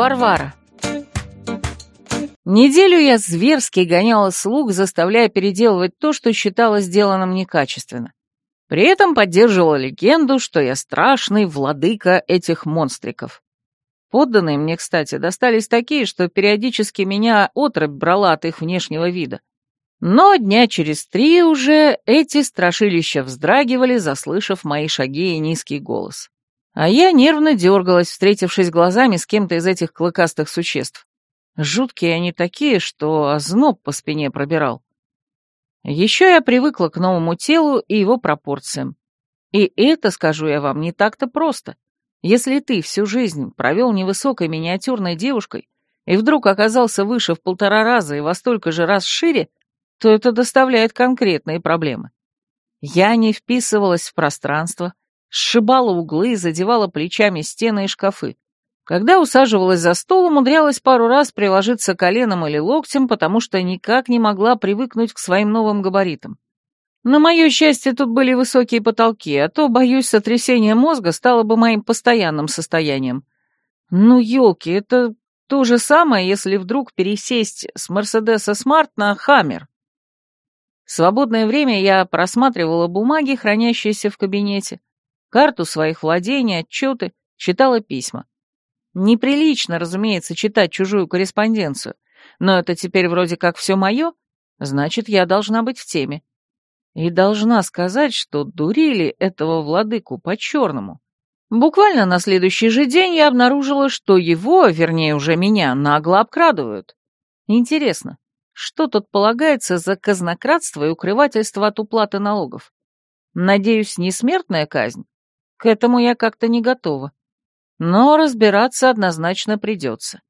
Варвара. Неделю я зверски гоняла слуг, заставляя переделывать то, что считала сделанным некачественно. При этом поддерживала легенду, что я страшный владыка этих монстриков. Подданные мне, кстати, достались такие, что периодически меня отрыбь брала от их внешнего вида. Но дня через три уже эти страшилища вздрагивали, заслышав мои шаги и низкий голос. А я нервно дергалась, встретившись глазами с кем-то из этих клыкастых существ. Жуткие они такие, что озноб по спине пробирал. Еще я привыкла к новому телу и его пропорциям. И это, скажу я вам, не так-то просто. Если ты всю жизнь провел невысокой миниатюрной девушкой и вдруг оказался выше в полтора раза и во столько же раз шире, то это доставляет конкретные проблемы. Я не вписывалась в пространство, сшибала углы и задевала плечами стены и шкафы. Когда усаживалась за стол, умудрялась пару раз приложиться коленом или локтем, потому что никак не могла привыкнуть к своим новым габаритам. На мое счастье, тут были высокие потолки, а то, боюсь, сотрясение мозга стало бы моим постоянным состоянием. Ну, елки, это то же самое, если вдруг пересесть с Мерседеса Смарт на Хаммер. В свободное время я просматривала бумаги, хранящиеся в кабинете, карту своих владений, отчеты, читала письма. Неприлично, разумеется, читать чужую корреспонденцию, но это теперь вроде как все мое, значит, я должна быть в теме. И должна сказать, что дурили этого владыку по-черному. Буквально на следующий же день я обнаружила, что его, вернее уже меня, нагло обкрадывают. Интересно, что тут полагается за казнократство и укрывательство от уплаты налогов? Надеюсь, не смертная казнь? К этому я как-то не готова. Но разбираться однозначно придется.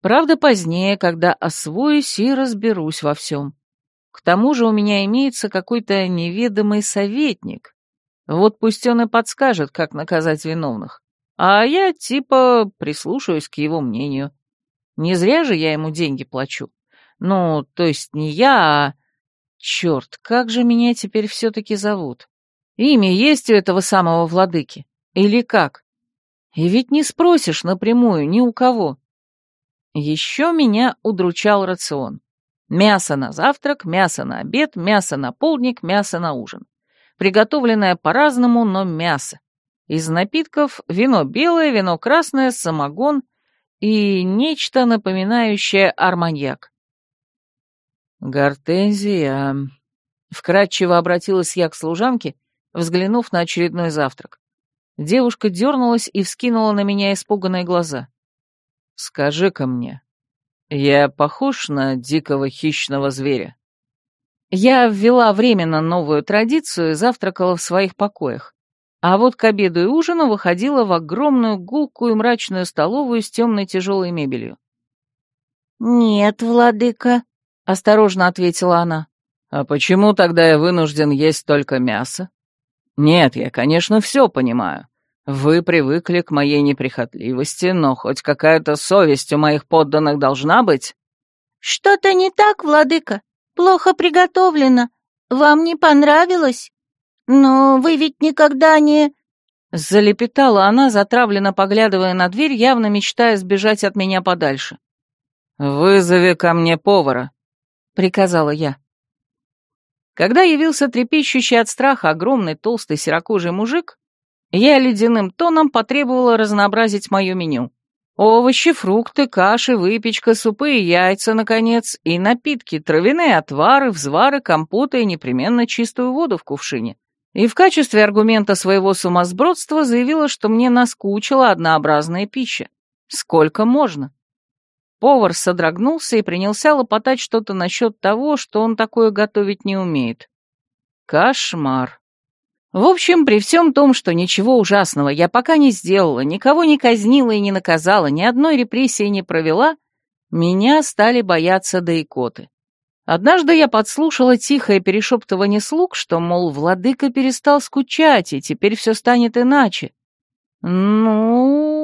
Правда, позднее, когда освоюсь и разберусь во всем. К тому же у меня имеется какой-то неведомый советник. Вот пусть он и подскажет, как наказать виновных. А я, типа, прислушаюсь к его мнению. Не зря же я ему деньги плачу. Ну, то есть не я, а... Черт, как же меня теперь все-таки зовут? Имя есть у этого самого владыки? Или как? И ведь не спросишь напрямую ни у кого. Еще меня удручал рацион. Мясо на завтрак, мясо на обед, мясо на полдник, мясо на ужин. Приготовленное по-разному, но мясо. Из напитков вино белое, вино красное, самогон и нечто напоминающее арманьяк. «Гортензия», — вкратчиво обратилась я к служанке, взглянув на очередной завтрак. Девушка дернулась и вскинула на меня испуганные глаза. «Скажи-ка мне, я похож на дикого хищного зверя?» Я ввела временно новую традицию и завтракала в своих покоях, а вот к обеду и ужину выходила в огромную гулкую и мрачную столовую с темной тяжелой мебелью. «Нет, владыка», — осторожно ответила она. «А почему тогда я вынужден есть только мясо?» «Нет, я, конечно, все понимаю. Вы привыкли к моей неприхотливости, но хоть какая-то совесть у моих подданных должна быть». «Что-то не так, владыка. Плохо приготовлено. Вам не понравилось? Но вы ведь никогда не...» Залепетала она, затравленно поглядывая на дверь, явно мечтая сбежать от меня подальше. «Вызови ко мне повара», — приказала я. Когда явился трепещущий от страха огромный толстый серокожий мужик, я ледяным тоном потребовала разнообразить мое меню. Овощи, фрукты, каши, выпечка, супы и яйца, наконец, и напитки, травяные отвары, взвары, компоты и непременно чистую воду в кувшине. И в качестве аргумента своего сумасбродства заявила, что мне наскучила однообразная пища. Сколько можно? Повар содрогнулся и принялся лопотать что-то насчет того, что он такое готовить не умеет. Кошмар. В общем, при всем том, что ничего ужасного я пока не сделала, никого не казнила и не наказала, ни одной репрессии не провела, меня стали бояться да икоты. Однажды я подслушала тихое перешептывание слуг, что, мол, владыка перестал скучать, и теперь все станет иначе. Ну,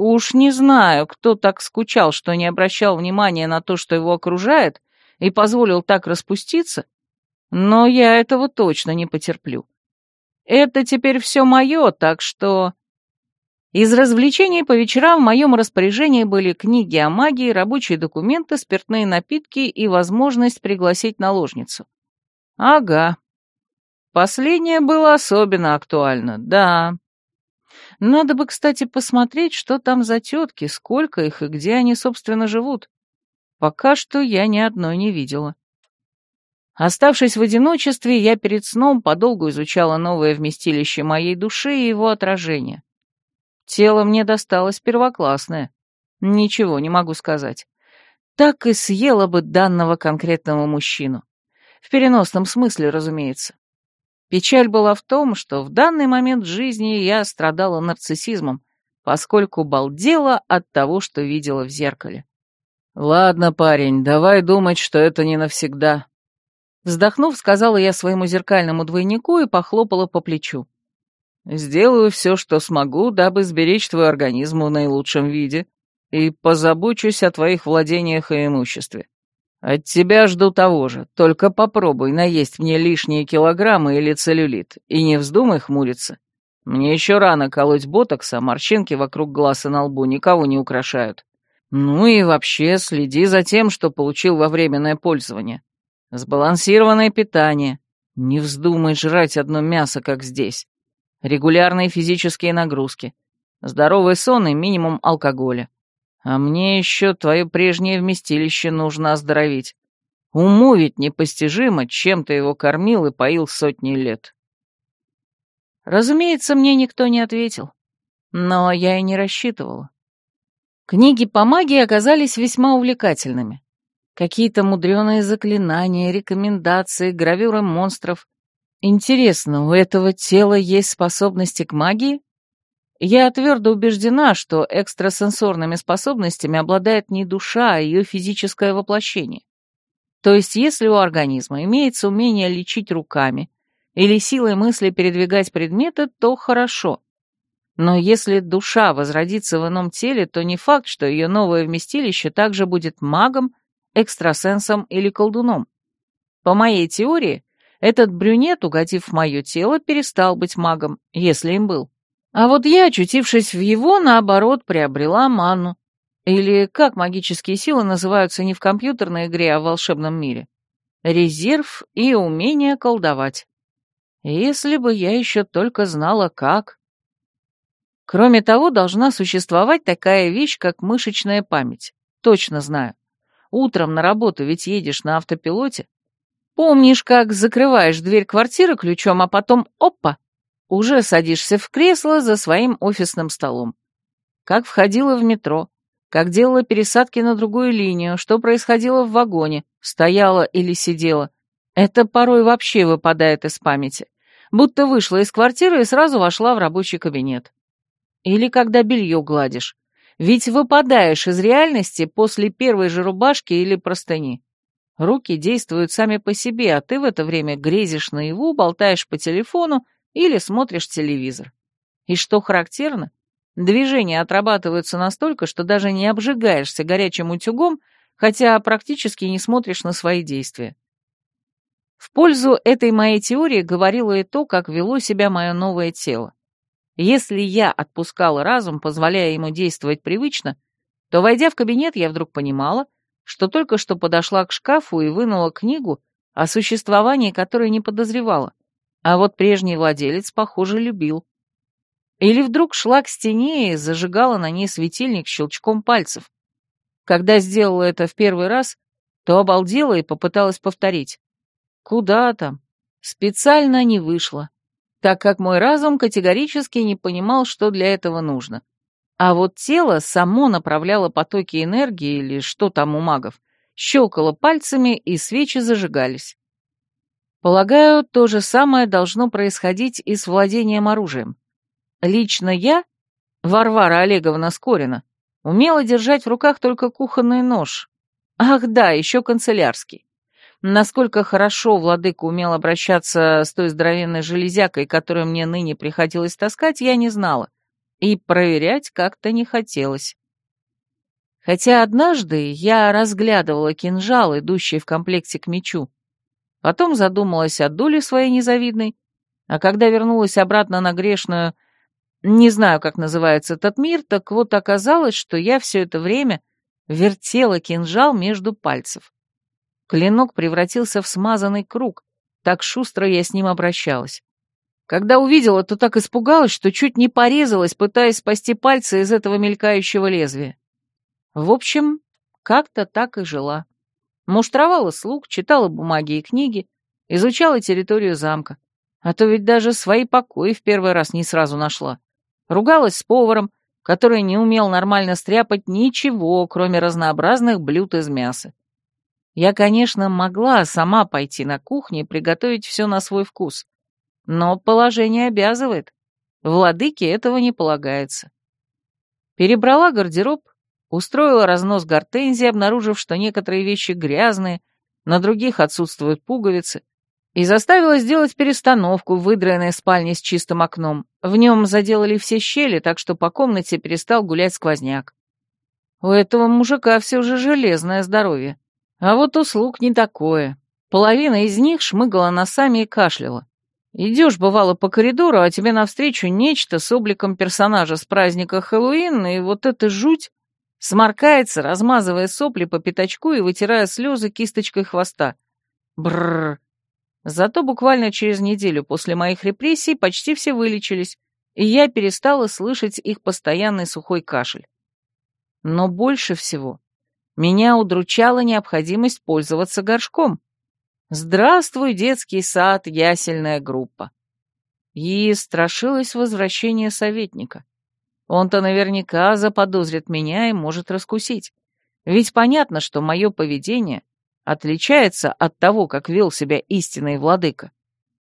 Уж не знаю, кто так скучал, что не обращал внимания на то, что его окружает, и позволил так распуститься, но я этого точно не потерплю. Это теперь все мое, так что... Из развлечений по вечерам в моем распоряжении были книги о магии, рабочие документы, спиртные напитки и возможность пригласить наложницу. Ага. Последнее было особенно актуально, да. Надо бы, кстати, посмотреть, что там за тетки, сколько их и где они, собственно, живут. Пока что я ни одной не видела. Оставшись в одиночестве, я перед сном подолгу изучала новое вместилище моей души и его отражение. Тело мне досталось первоклассное. Ничего не могу сказать. Так и съела бы данного конкретного мужчину. В переносном смысле, разумеется. Печаль была в том, что в данный момент жизни я страдала нарциссизмом, поскольку балдела от того, что видела в зеркале. «Ладно, парень, давай думать, что это не навсегда». Вздохнув, сказала я своему зеркальному двойнику и похлопала по плечу. Сделаю все, что смогу, дабы сберечь твой организм в наилучшем виде, и позабочусь о твоих владениях и имуществе. От тебя жду того же, только попробуй наесть мне лишние килограммы или целлюлит, и не вздумай хмуриться. Мне еще рано колоть ботокса, морщинки вокруг глаз и на лбу никого не украшают. Ну и вообще следи за тем, что получил во временное пользование. Сбалансированное питание. Не вздумай жрать одно мясо, как здесь регулярные физические нагрузки, здоровый сон и минимум алкоголя. А мне еще твое прежнее вместилище нужно оздоровить. Уму ведь непостижимо, чем ты его кормил и поил сотни лет. Разумеется, мне никто не ответил. Но я и не рассчитывала. Книги по магии оказались весьма увлекательными. Какие-то мудреные заклинания, рекомендации, гравюры монстров, Интересно, у этого тела есть способности к магии? Я твердо убеждена, что экстрасенсорными способностями обладает не душа, а ее физическое воплощение. То есть, если у организма имеется умение лечить руками или силой мысли передвигать предметы, то хорошо. Но если душа возродится в ином теле, то не факт, что ее новое вместилище также будет магом, экстрасенсом или колдуном. По моей теории, этот брюнет, угодив в мое тело, перестал быть магом, если им был. А вот я, очутившись в его, наоборот, приобрела ману. Или как магические силы называются не в компьютерной игре, а в волшебном мире. Резерв и умение колдовать. Если бы я еще только знала, как. Кроме того, должна существовать такая вещь, как мышечная память. Точно знаю. Утром на работу ведь едешь на автопилоте, Помнишь, как закрываешь дверь квартиры ключом, а потом — опа! Уже садишься в кресло за своим офисным столом. Как входила в метро, как делала пересадки на другую линию, что происходило в вагоне, стояла или сидела. Это порой вообще выпадает из памяти. Будто вышла из квартиры и сразу вошла в рабочий кабинет. Или когда белье гладишь. Ведь выпадаешь из реальности после первой же рубашки или простыни. Руки действуют сами по себе, а ты в это время грезишь наяву, болтаешь по телефону или смотришь телевизор. И что характерно, движения отрабатываются настолько, что даже не обжигаешься горячим утюгом, хотя практически не смотришь на свои действия. В пользу этой моей теории говорило и то, как вело себя мое новое тело. Если я отпускала разум, позволяя ему действовать привычно, то, войдя в кабинет, я вдруг понимала, что только что подошла к шкафу и вынула книгу, о существовании которой не подозревала, а вот прежний владелец, похоже, любил. Или вдруг шла к стене и зажигала на ней светильник щелчком пальцев. Когда сделала это в первый раз, то обалдела и попыталась повторить. Куда там? Специально не вышло, так как мой разум категорически не понимал, что для этого нужно. А вот тело само направляло потоки энергии или что там у магов, щелкало пальцами, и свечи зажигались. Полагаю, то же самое должно происходить и с владением оружием. Лично я, Варвара Олеговна Скорина, умела держать в руках только кухонный нож. Ах да, еще канцелярский. Насколько хорошо владыка умел обращаться с той здоровенной железякой, которую мне ныне приходилось таскать, я не знала и проверять как-то не хотелось. Хотя однажды я разглядывала кинжал, идущий в комплекте к мечу. Потом задумалась о доле своей незавидной, а когда вернулась обратно на грешную Не знаю, как называется этот мир, так вот оказалось, что я все это время вертела кинжал между пальцев. Клинок превратился в смазанный круг, так шустро я с ним обращалась. Когда увидела, то так испугалась, что чуть не порезалась, пытаясь спасти пальцы из этого мелькающего лезвия. В общем, как-то так и жила. Муштровала слуг, читала бумаги и книги, изучала территорию замка. А то ведь даже свои покои в первый раз не сразу нашла. Ругалась с поваром, который не умел нормально стряпать ничего, кроме разнообразных блюд из мяса. Я, конечно, могла сама пойти на кухню и приготовить все на свой вкус, но положение обязывает. Владыке этого не полагается. Перебрала гардероб, устроила разнос гортензии, обнаружив, что некоторые вещи грязные, на других отсутствуют пуговицы, и заставила сделать перестановку в выдраенной спальне с чистым окном. В нем заделали все щели, так что по комнате перестал гулять сквозняк. У этого мужика все же железное здоровье. А вот услуг не такое. Половина из них шмыгала носами и кашляла. Идешь, бывало, по коридору, а тебе навстречу нечто с обликом персонажа с праздника Хэллоуин, и вот эта жуть сморкается, размазывая сопли по пятачку и вытирая слезы кисточкой хвоста. Бррр. Зато буквально через неделю после моих репрессий почти все вылечились, и я перестала слышать их постоянный сухой кашель. Но больше всего меня удручала необходимость пользоваться горшком. Здравствуй, детский сад, ясельная группа. И страшилась возвращения советника. Он-то наверняка заподозрит меня и может раскусить. Ведь понятно, что мое поведение отличается от того, как вел себя истинный владыка.